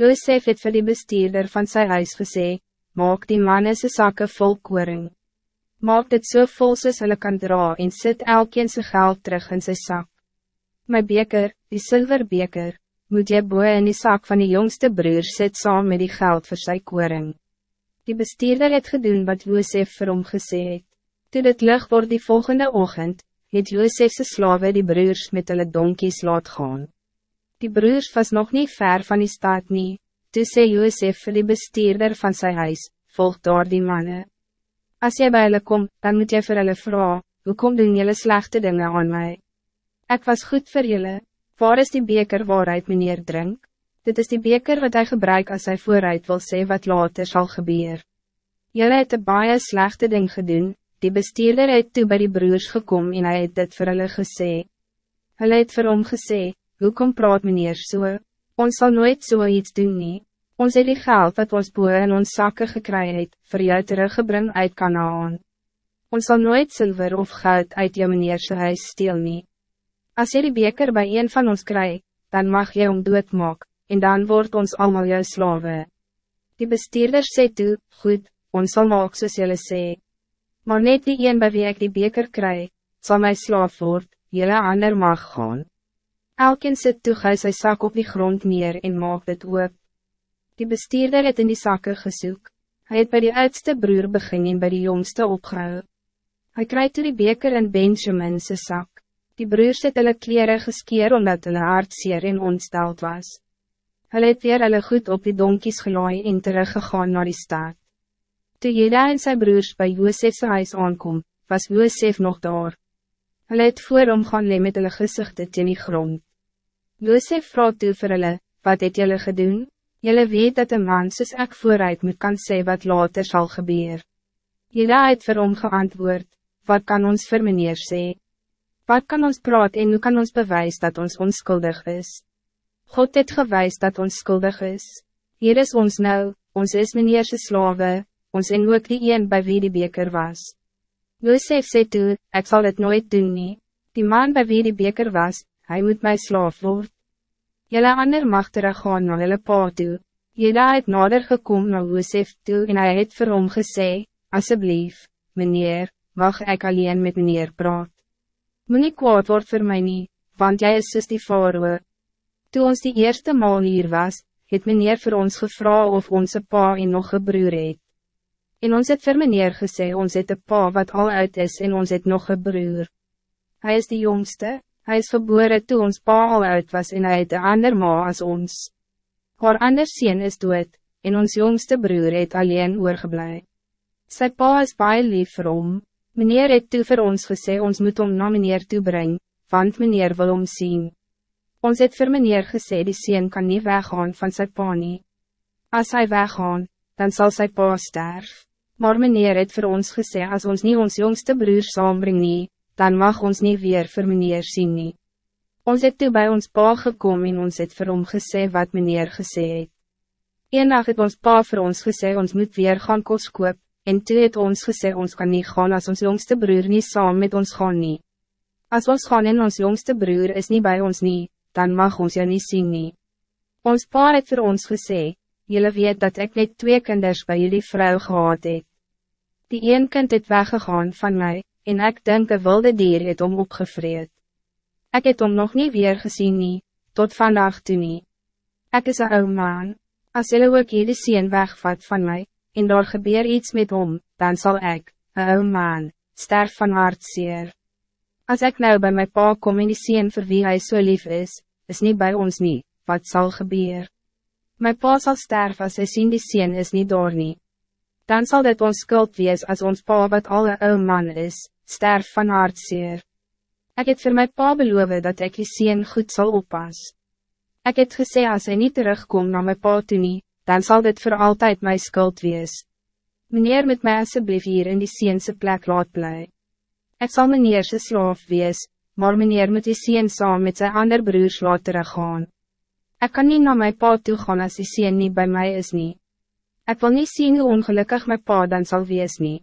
Josef het vir die bestuurder van sy huis gesê, maak die manne se sakke vol koring. Maak dit so vol soos hulle kan dra en sit elkeen sy geld terug in sy zak. My beker, die zilverbeker, moet jy boe in die zak van die jongste broer sit saam met die geld voor sy koring. Die bestuurder het gedoen wat Josef vir hom gesê het. Toe dit lig word die volgende ochtend, het Josefse slawe die broers met hulle donkies laat gaan. Die broers was nog niet ver van die stad nie, toe sê Joosef vir die bestuurder van zijn huis, volg daar die manne. As jy by hulle kom, dan moet jy vir hulle vraag, hoekom doen julle slechte dingen aan mij? Ik was goed voor julle, waar is die beker waaruit meneer drink? Dit is die beker wat hij gebruikt als hij vooruit wil sê wat later zal gebeuren. Julle het een baie slechte ding gedoen, die bestuurder het toe by die broers gekom en hy het dit vir hulle gesê. Hulle het vir hom gesê, Hoekom praat meneer so? Ons zal nooit so iets doen nie. Ons het die geld wat ons boe in ons zakken gekry het, vir jou teruggebring uit Kanaan. Ons zal nooit zilver of goud uit jou meneerse huis steel nie. As jy die beker bij een van ons kry, dan mag jy om doodmaak, en dan wordt ons allemaal jou slawe. Die bestuurder sê toe, goed, ons zal maak soos jylle sê. Maar net die een bij wie ik die beker kry, zal my slaaf word, jylle ander mag gaan. Elkeen sit toe hy sy sak op die grond neer en maak dit oop. Die bestuurder het in die zakken gesoek. Hij het bij die oudste broer begin en by die jongste opgehou. Hy krijgt toe die beker in Benjamin sy sak. Die broers het hulle kleren geskeer omdat hulle hartseer en ontsteld was. Hulle het weer hulle goed op die donkies gelaai en teruggegaan naar die stad. Toe Jeda en sy broers bij Joosefse huis aankom, was Joosef nog daar. Hulle het voor hom gaan le met hulle gezichte teen die grond. Josef vraagt toe vir hulle, wat het jullie gedoen? Jullie weet dat een man soos ek vooruit moet kan sê wat later zal gebeuren. Jullie het vir hom geantwoord, wat kan ons vir meneer sê? Wat kan ons praat en hoe kan ons bewys dat ons onskuldig is? God het gewys dat ons skuldig is. Hier is ons nou, ons is meneerse slawe, ons en ook die een by wie die beker was. Josef sê toe, ek sal het nooit doen nie. Die man bij wie die beker was, hij moet mij slaaf word. Jelle ander mag teruggaan na hulle pa toe. Jeda het nader gekom na Josef toe en hy het vir hom gesê, Asseblief, meneer, mag ik alleen met meneer praat. Moet nie kwaad word vir my nie, want jij is soos die faroe. Toe ons die eerste maal hier was, het meneer voor ons gevra of onze pa en nog een broer het. En ons het vir meneer gesê ons het een pa wat al uit is en ons het nog een broer. Hij is de jongste, Hij is geboren toen ons pa al uit was en hij het een ander ma als ons. Haar ander sien is dood, en ons jongste broer het alleen oorgeblij. Sy pa is baie lief vir hom. Meneer het toe vir ons gesê ons moet om na meneer toe bring, want meneer wil om zien. Ons het vir meneer gesê die sien kan niet weggaan van sy pa nie. As hy weggaan, dan zal sy pa sterf. Maar meneer het vir ons gesê as ons niet ons jongste broer saambring nie, dan mag ons niet weer vir meneer sien nie. Ons het toe by ons pa gekom en ons het vir hom gesê wat meneer gesê het. Eendag het ons pa vir ons gesê ons moet weer gaan kos koop, en toe het ons gesê ons kan niet gaan als ons jongste broer niet saam met ons gaan nie. As ons gaan en ons jongste broer is niet bij ons nie, dan mag ons jou niet zien nie. Ons pa het vir ons gesê, jullie weet dat ik net twee kinders bij jullie vrouw gehad het. Die een kind het weggegaan van mij, en ik denk een wilde dier het om opgevreed. Ik het om nog niet weer gezien nie, tot vandaag toe nie. Ek is een ou man, as jylle ook hierdie sien wegvat van mij, en daar gebeur iets met hom, dan zal ik, een ou man, sterf van hartseer. Als ik nou bij mijn pa kom in die sien vir wie hy so lief is, is niet bij ons nie, wat zal gebeuren? Mijn pa zal sterven als hij sien die sien is niet door nie dan zal dit ons skuld wees als ons pa wat al een ou man is, sterf van hartseer. Ik het voor mijn pa beloof dat ik die sien goed zal oppas. Ik het gesê als hij niet terugkomt naar mijn pa toe nie, dan zal dit voor altijd mijn skuld wees. Meneer met mij alsjeblieft hier in die siense plek laat bly. Ik zal meneer se slaaf wees, maar meneer moet die sien saam met zijn ander broers laat teruggaan. Ik kan niet naar mijn pa toe gaan als die sien niet bij mij is niet. Ik wil niet zien hoe ongelukkig mijn pa dan zal wees niet.